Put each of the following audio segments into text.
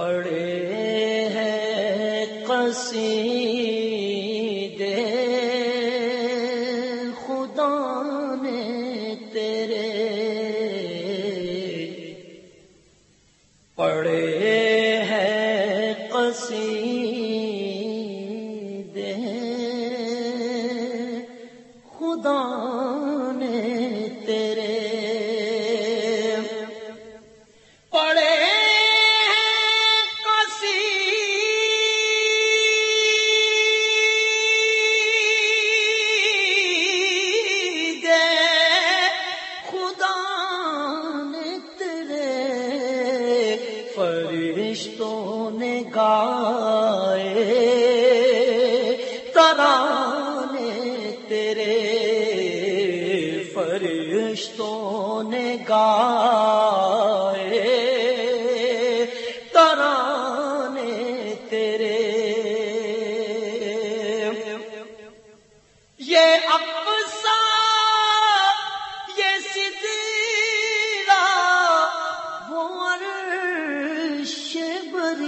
پڑے ہیں قصیدے۔ خدا نے تیرے پڑے ہیں قصیدے۔ نے گائے ترانے تیرے فرشتوں نے گائے ترانے تیرے۔ یہ اقصا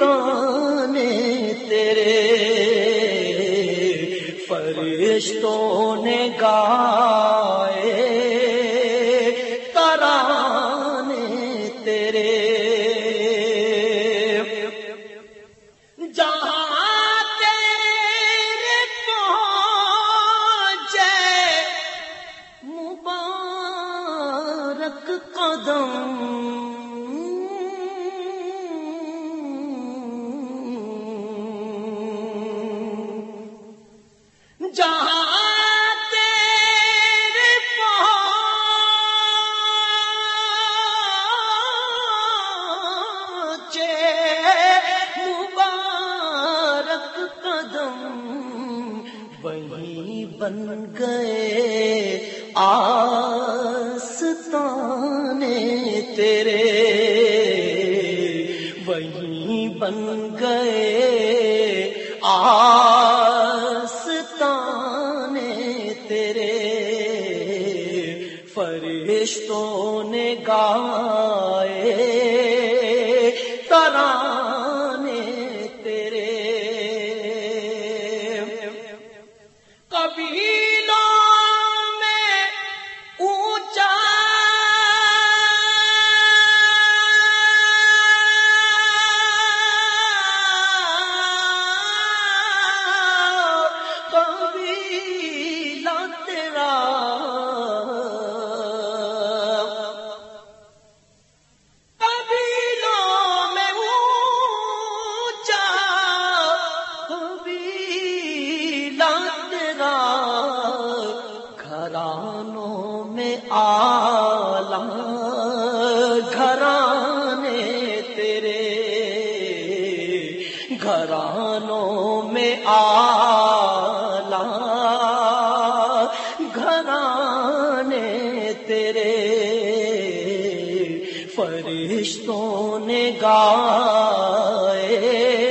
ٹھکانے تیرے۔ فرشتوں نے گائے ترانے تیرے۔ جہاں تیرے پہنچے مبارک قدم قدم وہیں بن گئے آستانے تیرے۔ وہیں بن گئے آستانے تیرے۔ فرشتوں نے گائے گھرانوں میں آلہ گھرانے تیرے فرشتوں نے گائے۔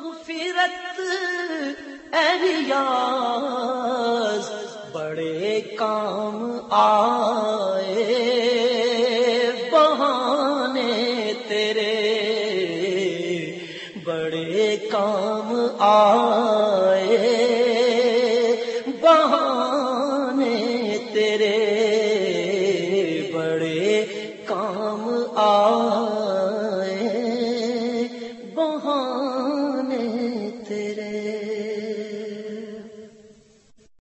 مغفرت اریاز بڑے کام آئے بہانے تیرے۔ بڑے کام آئے بہانے تیرے۔ بڑے کام آئے